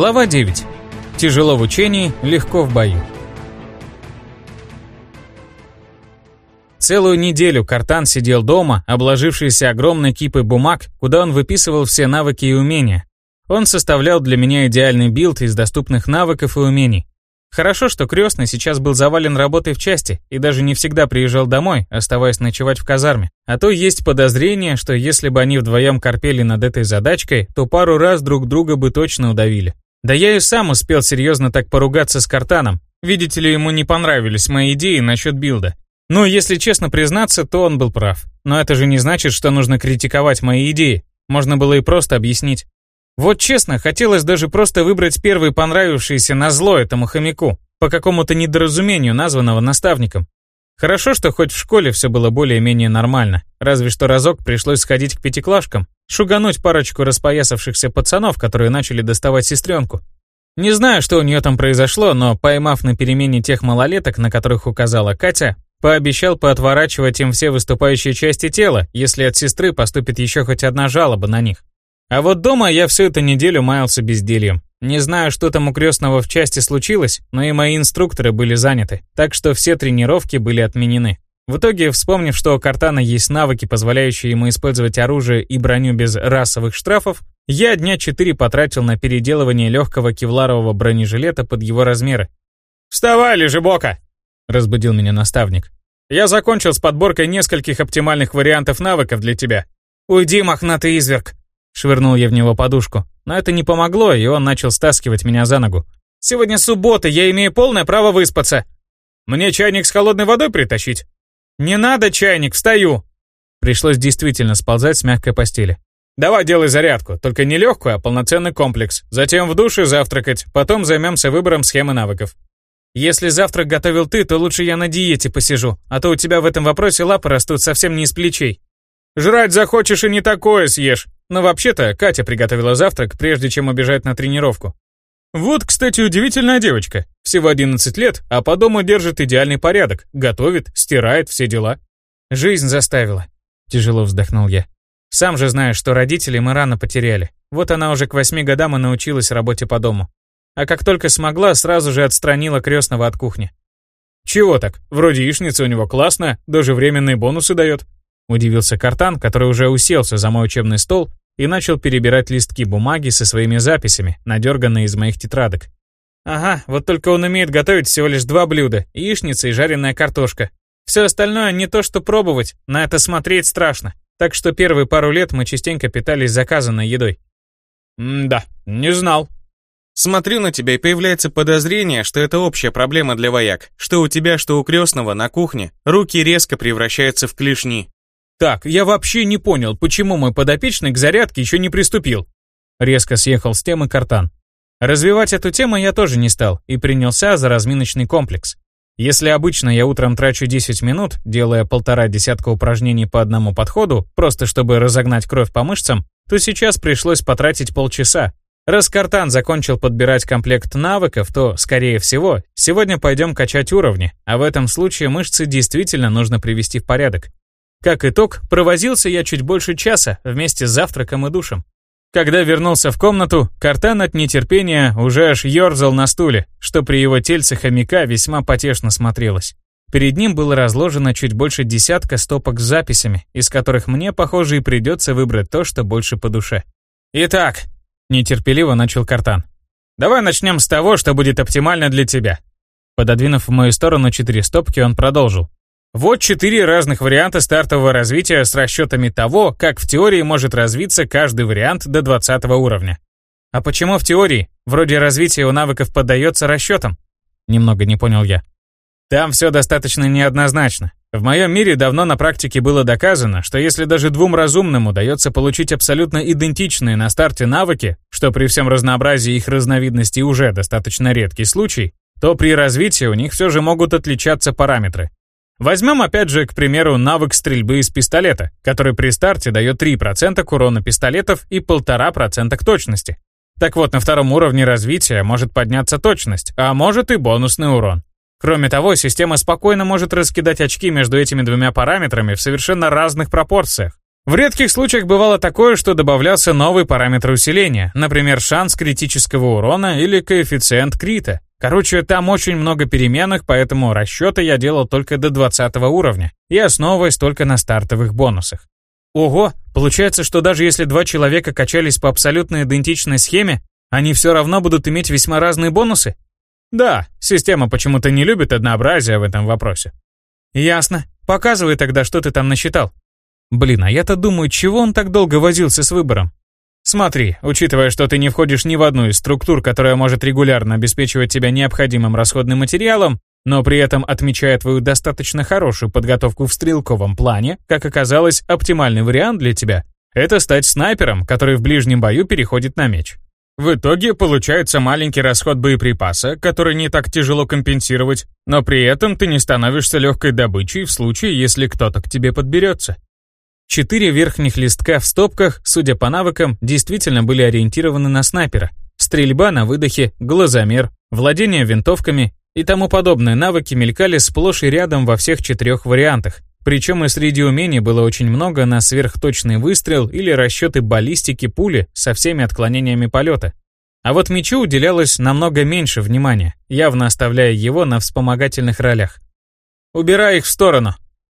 Глава 9. Тяжело в учении, легко в бою. Целую неделю Картан сидел дома, обложившийся огромной кипой бумаг, куда он выписывал все навыки и умения. Он составлял для меня идеальный build из доступных навыков и умений. Хорошо, что крестный сейчас был завален работой в части и даже не всегда приезжал домой, оставаясь ночевать в казарме. А то есть подозрение, что если бы они вдвоем корпели над этой задачкой, то пару раз друг друга бы точно удавили. Да я и сам успел серьезно так поругаться с Картаном. Видите ли, ему не понравились мои идеи насчет билда. Ну, если честно признаться, то он был прав. Но это же не значит, что нужно критиковать мои идеи. Можно было и просто объяснить. Вот честно, хотелось даже просто выбрать первый понравившийся на зло этому хомяку, по какому-то недоразумению, названного наставником. Хорошо, что хоть в школе все было более-менее нормально, разве что разок пришлось сходить к пятиклашкам, шугануть парочку распоясавшихся пацанов, которые начали доставать сестренку. Не знаю, что у нее там произошло, но поймав на перемене тех малолеток, на которых указала Катя, пообещал поотворачивать им все выступающие части тела, если от сестры поступит еще хоть одна жалоба на них. А вот дома я всю эту неделю маялся бездельем. Не знаю, что там у крестного в части случилось, но и мои инструкторы были заняты, так что все тренировки были отменены. В итоге, вспомнив, что у Картана есть навыки, позволяющие ему использовать оружие и броню без расовых штрафов, я дня четыре потратил на переделывание легкого кевларового бронежилета под его размеры. «Вставай, лежебока!» — разбудил меня наставник. «Я закончил с подборкой нескольких оптимальных вариантов навыков для тебя». «Уйди, мохнатый изверг!» Швырнул я в него подушку. Но это не помогло, и он начал стаскивать меня за ногу. «Сегодня суббота, я имею полное право выспаться». «Мне чайник с холодной водой притащить?» «Не надо чайник, встаю!» Пришлось действительно сползать с мягкой постели. «Давай делай зарядку, только не легкую, а полноценный комплекс. Затем в душе завтракать, потом займемся выбором схемы навыков». «Если завтрак готовил ты, то лучше я на диете посижу, а то у тебя в этом вопросе лапы растут совсем не из плечей». «Жрать захочешь и не такое съешь. Но вообще-то Катя приготовила завтрак, прежде чем убежать на тренировку. Вот, кстати, удивительная девочка. Всего 11 лет, а по дому держит идеальный порядок. Готовит, стирает, все дела. Жизнь заставила. Тяжело вздохнул я. Сам же знаешь, что родителей мы рано потеряли. Вот она уже к восьми годам и научилась работе по дому. А как только смогла, сразу же отстранила крестного от кухни. Чего так? Вроде яичница у него классная, даже временные бонусы дает. Удивился Картан, который уже уселся за мой учебный стол и начал перебирать листки бумаги со своими записями, надерганные из моих тетрадок. Ага, вот только он умеет готовить всего лишь два блюда – яичница и жареная картошка. Все остальное не то что пробовать, на это смотреть страшно. Так что первые пару лет мы частенько питались заказанной едой. М-да, не знал. Смотрю на тебя, и появляется подозрение, что это общая проблема для вояк, что у тебя, что у крестного на кухне руки резко превращаются в клешни. «Так, я вообще не понял, почему мой подопечный к зарядке еще не приступил?» Резко съехал с темы картан. Развивать эту тему я тоже не стал и принялся за разминочный комплекс. Если обычно я утром трачу 10 минут, делая полтора десятка упражнений по одному подходу, просто чтобы разогнать кровь по мышцам, то сейчас пришлось потратить полчаса. Раз Картан закончил подбирать комплект навыков, то, скорее всего, сегодня пойдем качать уровни, а в этом случае мышцы действительно нужно привести в порядок. Как итог, провозился я чуть больше часа вместе с завтраком и душем. Когда вернулся в комнату, Картан от нетерпения уже аж ерзал на стуле, что при его тельце хомяка весьма потешно смотрелось. Перед ним было разложено чуть больше десятка стопок с записями, из которых мне, похоже, и придется выбрать то, что больше по душе. «Итак», — нетерпеливо начал Картан, «давай начнем с того, что будет оптимально для тебя». Пододвинув в мою сторону четыре стопки, он продолжил. Вот четыре разных варианта стартового развития с расчетами того, как в теории может развиться каждый вариант до 20 уровня. А почему в теории? Вроде развитие у навыков поддается расчетам. Немного не понял я. Там все достаточно неоднозначно. В моем мире давно на практике было доказано, что если даже двум разумным удается получить абсолютно идентичные на старте навыки, что при всем разнообразии их разновидностей уже достаточно редкий случай, то при развитии у них все же могут отличаться параметры. Возьмем опять же, к примеру, навык стрельбы из пистолета, который при старте дает 3% к урону пистолетов и 1,5% к точности. Так вот, на втором уровне развития может подняться точность, а может и бонусный урон. Кроме того, система спокойно может раскидать очки между этими двумя параметрами в совершенно разных пропорциях. В редких случаях бывало такое, что добавлялся новый параметр усиления, например, шанс критического урона или коэффициент крита. Короче, там очень много переменных, поэтому расчеты я делал только до 20 уровня и основываясь только на стартовых бонусах. Ого, получается, что даже если два человека качались по абсолютно идентичной схеме, они все равно будут иметь весьма разные бонусы? Да, система почему-то не любит однообразия в этом вопросе. Ясно. Показывай тогда, что ты там насчитал. Блин, а я-то думаю, чего он так долго возился с выбором? Смотри, учитывая, что ты не входишь ни в одну из структур, которая может регулярно обеспечивать тебя необходимым расходным материалом, но при этом отмечая твою достаточно хорошую подготовку в стрелковом плане, как оказалось, оптимальный вариант для тебя — это стать снайпером, который в ближнем бою переходит на меч. В итоге получается маленький расход боеприпаса, который не так тяжело компенсировать, но при этом ты не становишься легкой добычей в случае, если кто-то к тебе подберется. Четыре верхних листка в стопках, судя по навыкам, действительно были ориентированы на снайпера. Стрельба на выдохе, глазомер, владение винтовками и тому подобные навыки мелькали сплошь и рядом во всех четырех вариантах. Причем и среди умений было очень много на сверхточный выстрел или расчеты баллистики пули со всеми отклонениями полета. А вот мечу уделялось намного меньше внимания, явно оставляя его на вспомогательных ролях. «Убирай их в сторону!»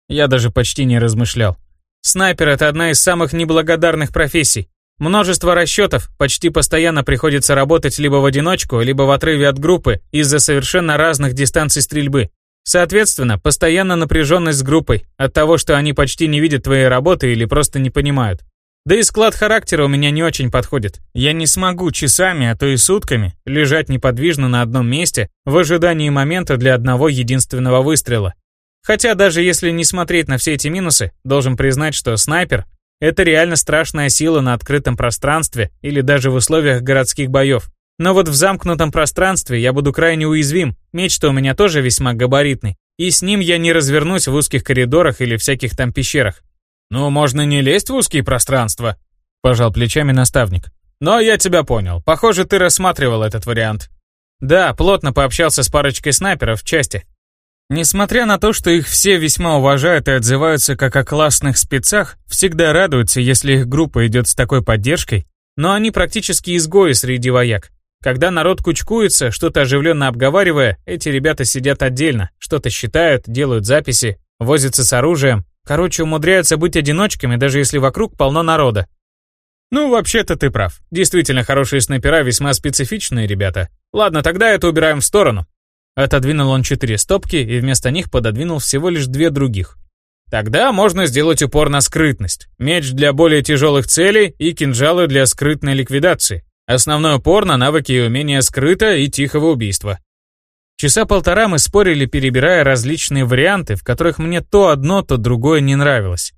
Я даже почти не размышлял. Снайпер — это одна из самых неблагодарных профессий. Множество расчетов, почти постоянно приходится работать либо в одиночку, либо в отрыве от группы из-за совершенно разных дистанций стрельбы. Соответственно, постоянно напряженность с группой от того, что они почти не видят твоей работы или просто не понимают. Да и склад характера у меня не очень подходит. Я не смогу часами, а то и сутками лежать неподвижно на одном месте в ожидании момента для одного единственного выстрела. Хотя даже если не смотреть на все эти минусы, должен признать, что снайпер — это реально страшная сила на открытом пространстве или даже в условиях городских боев. Но вот в замкнутом пространстве я буду крайне уязвим, меч-то у меня тоже весьма габаритный, и с ним я не развернусь в узких коридорах или всяких там пещерах. «Ну, можно не лезть в узкие пространства», — пожал плечами наставник. «Но я тебя понял. Похоже, ты рассматривал этот вариант». «Да, плотно пообщался с парочкой снайперов в части. Несмотря на то, что их все весьма уважают и отзываются как о классных спецах, всегда радуются, если их группа идет с такой поддержкой, но они практически изгои среди вояк. Когда народ кучкуется, что-то оживленно обговаривая, эти ребята сидят отдельно, что-то считают, делают записи, возятся с оружием. Короче, умудряются быть одиночками, даже если вокруг полно народа. Ну, вообще-то ты прав. Действительно, хорошие снайпера весьма специфичные ребята. Ладно, тогда это убираем в сторону. Отодвинул он четыре стопки и вместо них пододвинул всего лишь две других. Тогда можно сделать упор на скрытность. Меч для более тяжелых целей и кинжалы для скрытной ликвидации. Основной упор на навыки и умения скрыта и тихого убийства. Часа полтора мы спорили, перебирая различные варианты, в которых мне то одно, то другое не нравилось.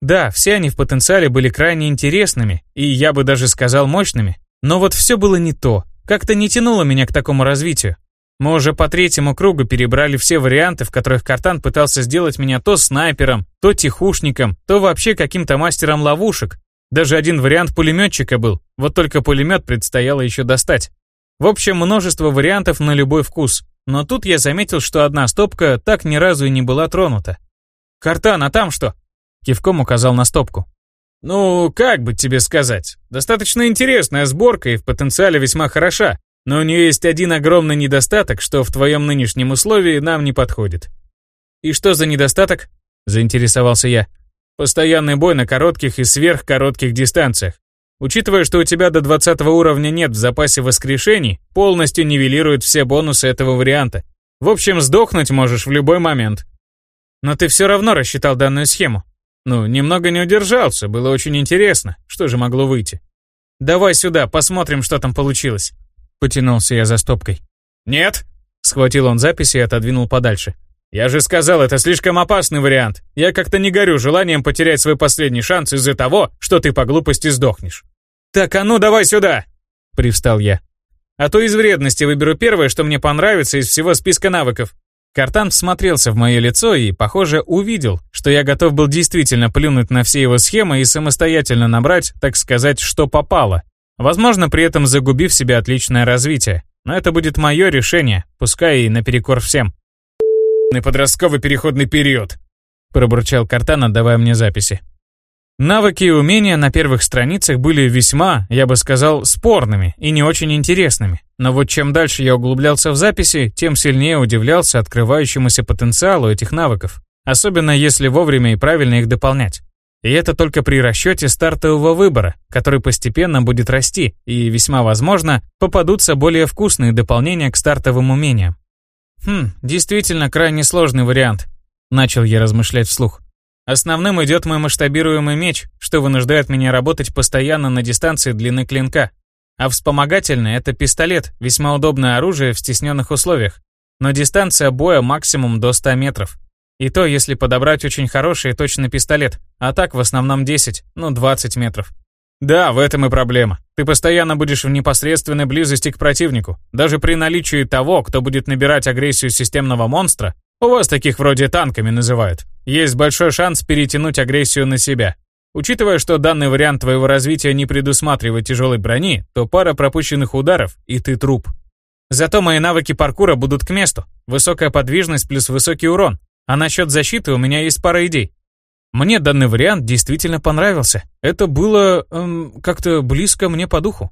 Да, все они в потенциале были крайне интересными, и я бы даже сказал мощными, но вот все было не то, как-то не тянуло меня к такому развитию. Мы уже по третьему кругу перебрали все варианты, в которых Картан пытался сделать меня то снайпером, то тихушником, то вообще каким-то мастером ловушек. Даже один вариант пулеметчика был, вот только пулемет предстояло еще достать. В общем, множество вариантов на любой вкус. Но тут я заметил, что одна стопка так ни разу и не была тронута. «Картан, а там что?» Кивком указал на стопку. «Ну, как бы тебе сказать, достаточно интересная сборка и в потенциале весьма хороша. Но у нее есть один огромный недостаток, что в твоем нынешнем условии нам не подходит. И что за недостаток? Заинтересовался я. Постоянный бой на коротких и сверхкоротких дистанциях. Учитывая, что у тебя до 20 уровня нет в запасе воскрешений, полностью нивелирует все бонусы этого варианта. В общем, сдохнуть можешь в любой момент. Но ты все равно рассчитал данную схему. Ну, немного не удержался, было очень интересно. Что же могло выйти? Давай сюда, посмотрим, что там получилось. Потянулся я за стопкой. «Нет!» Схватил он записи и отодвинул подальше. «Я же сказал, это слишком опасный вариант. Я как-то не горю желанием потерять свой последний шанс из-за того, что ты по глупости сдохнешь». «Так, а ну давай сюда!» Привстал я. «А то из вредности выберу первое, что мне понравится из всего списка навыков». Картан всмотрелся в мое лицо и, похоже, увидел, что я готов был действительно плюнуть на все его схемы и самостоятельно набрать, так сказать, что попало. Возможно, при этом загубив себе отличное развитие. Но это будет мое решение, пускай и наперекор всем. «На подростковый переходный период», — пробурчал Картан, отдавая мне записи. Навыки и умения на первых страницах были весьма, я бы сказал, спорными и не очень интересными. Но вот чем дальше я углублялся в записи, тем сильнее удивлялся открывающемуся потенциалу этих навыков. Особенно если вовремя и правильно их дополнять. И это только при расчете стартового выбора, который постепенно будет расти, и весьма возможно, попадутся более вкусные дополнения к стартовым умениям. Хм, действительно крайне сложный вариант, начал я размышлять вслух. Основным идет мой масштабируемый меч, что вынуждает меня работать постоянно на дистанции длины клинка. А вспомогательный — это пистолет, весьма удобное оружие в стесненных условиях. Но дистанция боя максимум до 100 метров. И то, если подобрать очень хороший и точный пистолет, а так в основном 10, ну 20 метров. Да, в этом и проблема. Ты постоянно будешь в непосредственной близости к противнику. Даже при наличии того, кто будет набирать агрессию системного монстра, у вас таких вроде танками называют, есть большой шанс перетянуть агрессию на себя. Учитывая, что данный вариант твоего развития не предусматривает тяжелой брони, то пара пропущенных ударов, и ты труп. Зато мои навыки паркура будут к месту. Высокая подвижность плюс высокий урон. А насчет защиты у меня есть пара идей. Мне данный вариант действительно понравился. Это было эм, как-то близко мне по духу.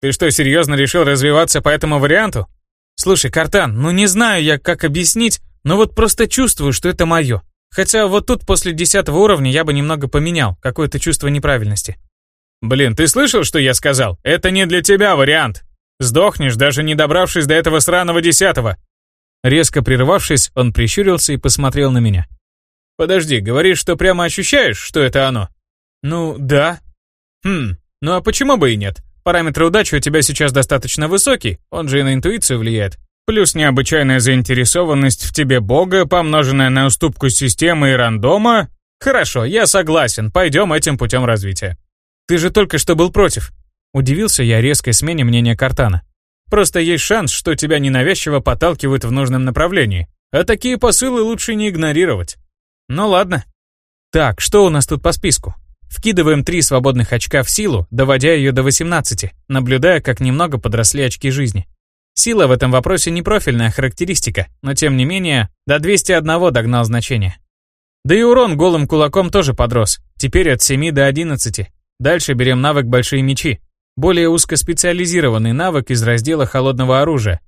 Ты что, серьезно решил развиваться по этому варианту? Слушай, Картан, ну не знаю я, как объяснить, но вот просто чувствую, что это мое. Хотя вот тут после десятого уровня я бы немного поменял, какое-то чувство неправильности. Блин, ты слышал, что я сказал? Это не для тебя вариант. Сдохнешь, даже не добравшись до этого сраного десятого. Резко прервавшись, он прищурился и посмотрел на меня. «Подожди, говоришь, что прямо ощущаешь, что это оно?» «Ну, да». «Хм, ну а почему бы и нет? Параметр удачи у тебя сейчас достаточно высокий, он же и на интуицию влияет. Плюс необычайная заинтересованность в тебе Бога, помноженная на уступку системы и рандома. Хорошо, я согласен, пойдем этим путем развития». «Ты же только что был против». Удивился я резкой смене мнения Картана. Просто есть шанс, что тебя ненавязчиво подталкивают в нужном направлении. А такие посылы лучше не игнорировать. Ну ладно. Так, что у нас тут по списку? Вкидываем три свободных очка в силу, доводя ее до 18, наблюдая, как немного подросли очки жизни. Сила в этом вопросе не профильная характеристика, но тем не менее, до 201 догнал значение. Да и урон голым кулаком тоже подрос, теперь от 7 до 11. Дальше берем навык «Большие мечи», более узкоспециализированный навык из раздела холодного оружия.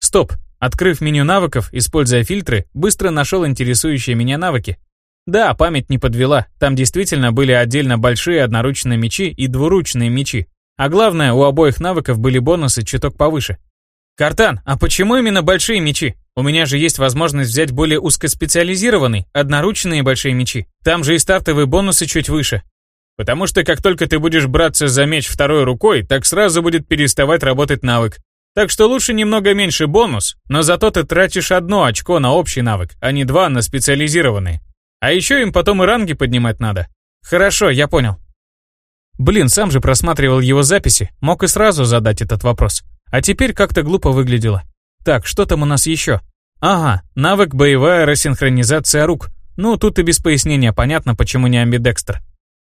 Стоп. Открыв меню навыков, используя фильтры, быстро нашел интересующие меня навыки. Да, память не подвела, там действительно были отдельно большие одноручные мечи и двуручные мечи. А главное, у обоих навыков были бонусы чуток повыше. «Картан, а почему именно большие мечи? У меня же есть возможность взять более узкоспециализированный, одноручные большие мечи. Там же и стартовые бонусы чуть выше. Потому что как только ты будешь браться за меч второй рукой, так сразу будет переставать работать навык. Так что лучше немного меньше бонус, но зато ты тратишь одно очко на общий навык, а не два на специализированный. А еще им потом и ранги поднимать надо. Хорошо, я понял. Блин, сам же просматривал его записи, мог и сразу задать этот вопрос. А теперь как-то глупо выглядело. Так, что там у нас еще? Ага, навык боевая рассинхронизация рук. Ну, тут и без пояснения понятно, почему не амбидекстер.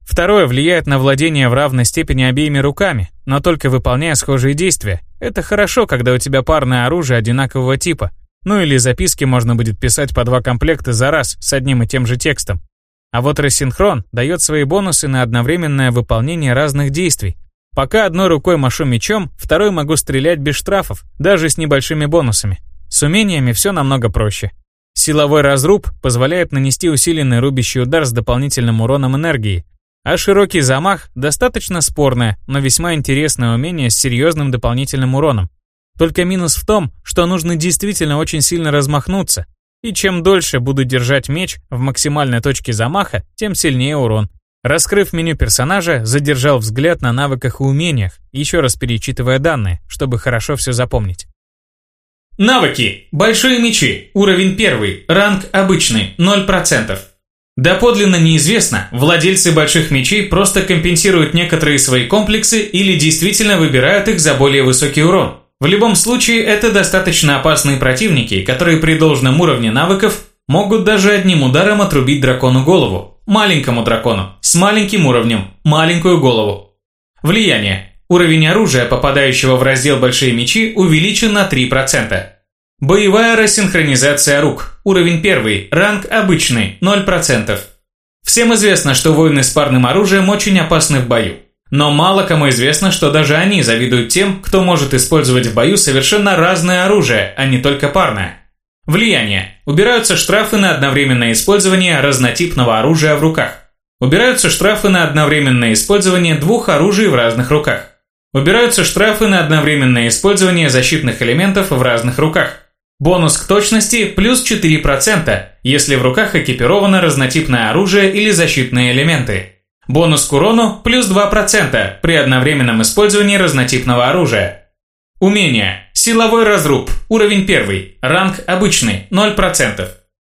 Второе влияет на владение в равной степени обеими руками, но только выполняя схожие действия. Это хорошо, когда у тебя парное оружие одинакового типа. Ну или записки можно будет писать по два комплекта за раз с одним и тем же текстом. А вот рассинхрон дает свои бонусы на одновременное выполнение разных действий. Пока одной рукой машу мечом, второй могу стрелять без штрафов, даже с небольшими бонусами. С умениями все намного проще. Силовой разруб позволяет нанести усиленный рубящий удар с дополнительным уроном энергии, а широкий замах – достаточно спорное, но весьма интересное умение с серьезным дополнительным уроном. Только минус в том, что нужно действительно очень сильно размахнуться, и чем дольше буду держать меч в максимальной точке замаха, тем сильнее урон. Раскрыв меню персонажа, задержал взгляд на навыках и умениях, еще раз перечитывая данные, чтобы хорошо все запомнить. Навыки. Большие мечи. Уровень 1. Ранг обычный. 0%. Доподлинно неизвестно, владельцы больших мечей просто компенсируют некоторые свои комплексы или действительно выбирают их за более высокий урон. В любом случае, это достаточно опасные противники, которые при должном уровне навыков могут даже одним ударом отрубить дракону голову. Маленькому дракону, с маленьким уровнем, маленькую голову. Влияние. Уровень оружия, попадающего в раздел «Большие мечи», увеличен на 3%. Боевая рассинхронизация рук. Уровень 1. Ранг обычный. 0%. Всем известно, что воины с парным оружием очень опасны в бою. Но мало кому известно, что даже они завидуют тем, кто может использовать в бою совершенно разное оружие, а не только парное. Влияние. Убираются штрафы на одновременное использование разнотипного оружия в руках. Убираются штрафы на одновременное использование двух оружий в разных руках. Убираются штрафы на одновременное использование защитных элементов в разных руках. Бонус к точности плюс 4%, если в руках экипировано разнотипное оружие или защитные элементы. Бонус к урону плюс 2% при одновременном использовании разнотипного оружия. Умение. Силовой разруб. Уровень 1. Ранг обычный. 0%.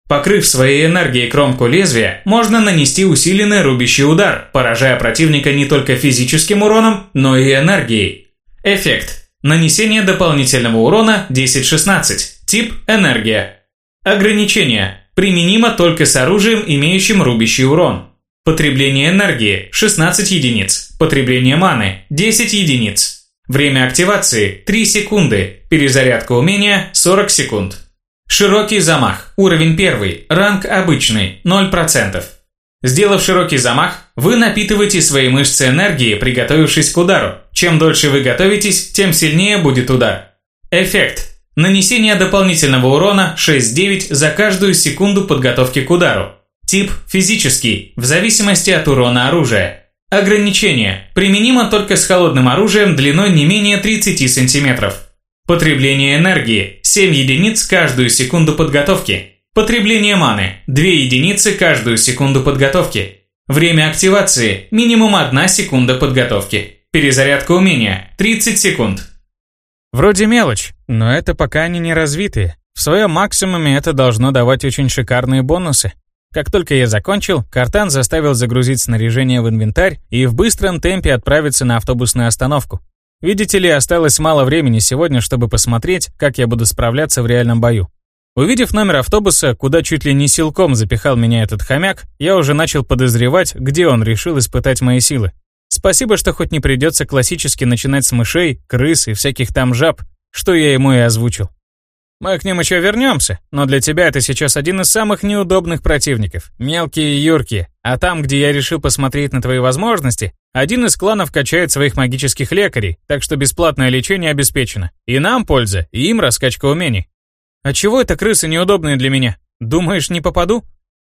Покрыв своей энергией кромку лезвия, можно нанести усиленный рубящий удар, поражая противника не только физическим уроном, но и энергией. Эффект. Нанесение дополнительного урона 10-16. Тип – энергия. Ограничение. Применимо только с оружием, имеющим рубящий урон. Потребление энергии – 16 единиц. Потребление маны – 10 единиц. Время активации – 3 секунды. Перезарядка умения – 40 секунд. Широкий замах. Уровень 1. Ранг обычный. 0%. Сделав широкий замах, вы напитываете свои мышцы энергией, приготовившись к удару. Чем дольше вы готовитесь, тем сильнее будет удар. Эффект. Нанесение дополнительного урона 6-9 за каждую секунду подготовки к удару. Тип – физический, в зависимости от урона оружия. Ограничение. Применимо только с холодным оружием длиной не менее 30 см. Потребление энергии – 7 единиц каждую секунду подготовки. Потребление маны – 2 единицы каждую секунду подготовки. Время активации – минимум 1 секунда подготовки. Перезарядка умения – 30 секунд. Вроде мелочь, но это пока они не развитые. В своем максимуме это должно давать очень шикарные бонусы. Как только я закончил, Картан заставил загрузить снаряжение в инвентарь и в быстром темпе отправиться на автобусную остановку. Видите ли, осталось мало времени сегодня, чтобы посмотреть, как я буду справляться в реальном бою. Увидев номер автобуса, куда чуть ли не силком запихал меня этот хомяк, я уже начал подозревать, где он решил испытать мои силы. Спасибо, что хоть не придется классически начинать с мышей, крыс и всяких там жаб, что я ему и озвучил. Мы к ним еще вернемся, но для тебя это сейчас один из самых неудобных противников. Мелкие и юркие. А там, где я решил посмотреть на твои возможности, один из кланов качает своих магических лекарей, так что бесплатное лечение обеспечено. И нам польза, и им раскачка умений. А чего это крысы неудобные для меня? Думаешь, не попаду?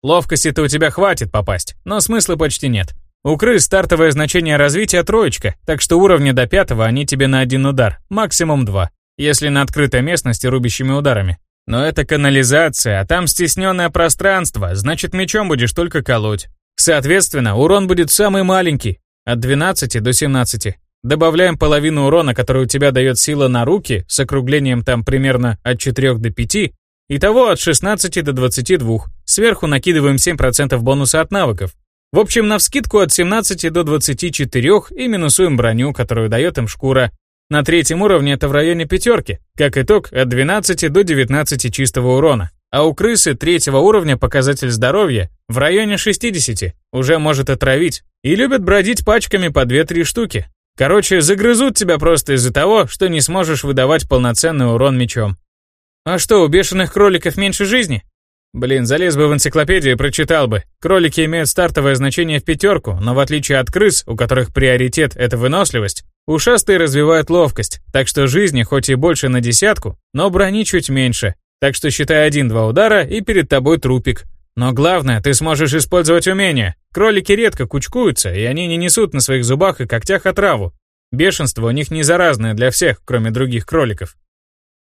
Ловкости-то у тебя хватит попасть, но смысла почти нет. У крыс стартовое значение развития троечка, так что уровня до пятого они тебе на один удар, максимум два если на открытой местности рубящими ударами. Но это канализация, а там стесненное пространство, значит мечом будешь только колоть. Соответственно, урон будет самый маленький, от 12 до 17. Добавляем половину урона, который у тебя дает сила на руки, с округлением там примерно от 4 до 5, итого от 16 до 22. Сверху накидываем 7% бонуса от навыков. В общем, на вскидку от 17 до 24 и минусуем броню, которую дает им шкура, на третьем уровне это в районе пятерки, как итог от 12 до 19 чистого урона. А у крысы третьего уровня показатель здоровья в районе 60, уже может отравить. И любят бродить пачками по 2-3 штуки. Короче, загрызут тебя просто из-за того, что не сможешь выдавать полноценный урон мечом. А что, у бешеных кроликов меньше жизни? Блин, залез бы в энциклопедию и прочитал бы. Кролики имеют стартовое значение в пятерку, но в отличие от крыс, у которых приоритет — это выносливость, ушастые развивают ловкость, так что жизни хоть и больше на десятку, но брони чуть меньше. Так что считай один-два удара, и перед тобой трупик. Но главное, ты сможешь использовать умения. Кролики редко кучкуются, и они не несут на своих зубах и когтях отраву. Бешенство у них не заразное для всех, кроме других кроликов.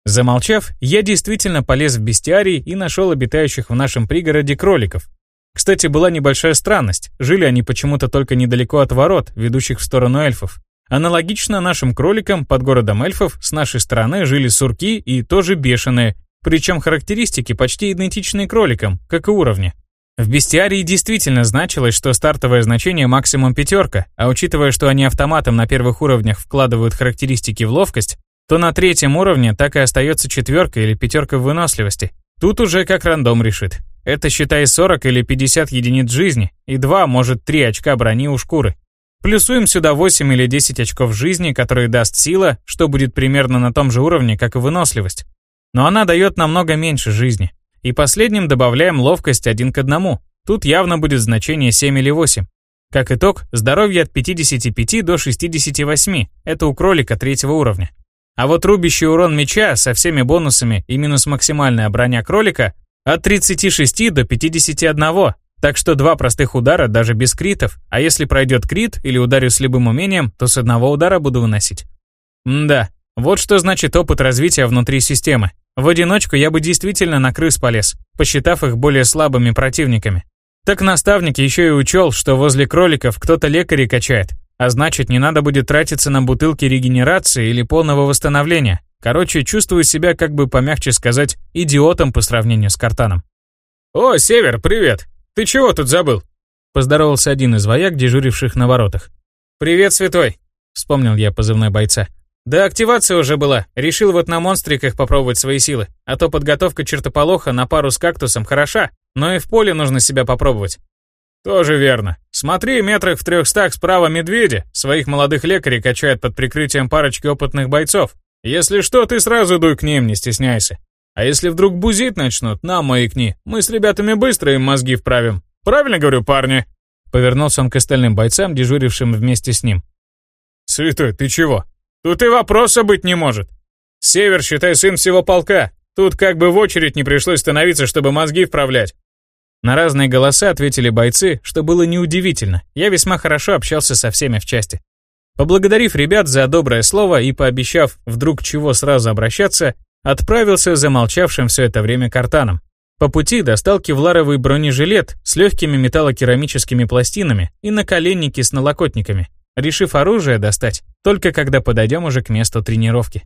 Замолчав, я действительно полез в бестиарий и нашел обитающих в нашем пригороде кроликов. Кстати, была небольшая странность. Жили они почему-то только недалеко от ворот, ведущих в сторону эльфов. Аналогично нашим кроликам под городом эльфов с нашей стороны жили сурки и тоже бешеные, причем характеристики почти идентичные кроликам, как и уровни. В бестиарии действительно значилось, что стартовое значение максимум пятерка, а учитывая, что они автоматом на первых уровнях вкладывают характеристики в ловкость, то на третьем уровне так и остается четверка или пятерка в выносливости. Тут уже как рандом решит. Это считай 40 или 50 единиц жизни и 2, может 3 очка брони у шкуры. Плюсуем сюда 8 или 10 очков жизни, которые даст сила, что будет примерно на том же уровне, как и выносливость. Но она дает намного меньше жизни. И последним добавляем ловкость один к одному. Тут явно будет значение 7 или 8. Как итог, здоровье от 55 до 68, это у кролика третьего уровня. А вот рубящий урон меча со всеми бонусами и минус максимальная броня кролика от 36 до 51, так что два простых удара даже без критов, а если пройдет крит или ударю с любым умением, то с одного удара буду выносить. Да, вот что значит опыт развития внутри системы. В одиночку я бы действительно на крыс полез, посчитав их более слабыми противниками. Так наставник еще и учел, что возле кроликов кто-то лекарей качает, а значит не надо будет тратиться на бутылки регенерации или полного восстановления. Короче, чувствую себя, как бы помягче сказать, идиотом по сравнению с Картаном. «О, Север, привет! Ты чего тут забыл?» Поздоровался один из вояк, дежуривших на воротах. «Привет, Святой!» — вспомнил я позывной бойца. «Да активация уже была. Решил вот на монстриках попробовать свои силы. А то подготовка чертополоха на пару с кактусом хороша, но и в поле нужно себя попробовать». «Тоже верно. Смотри, метрах в трехстах справа медведи. Своих молодых лекарей качают под прикрытием парочки опытных бойцов. Если что, ты сразу дуй к ним, не стесняйся. А если вдруг бузить начнут, нам маякни. Мы с ребятами быстро им мозги вправим. Правильно говорю, парни?» Повернулся он к остальным бойцам, дежурившим вместе с ним. «Святой, ты чего? Тут и вопроса быть не может. Север, считай, сын всего полка. Тут как бы в очередь не пришлось становиться, чтобы мозги вправлять. На разные голоса ответили бойцы, что было неудивительно. Я весьма хорошо общался со всеми в части. Поблагодарив ребят за доброе слово и пообещав вдруг чего сразу обращаться, отправился за молчавшим все это время картаном. По пути достал кевларовый бронежилет с легкими металлокерамическими пластинами и наколенники с налокотниками, решив оружие достать только когда подойдем уже к месту тренировки.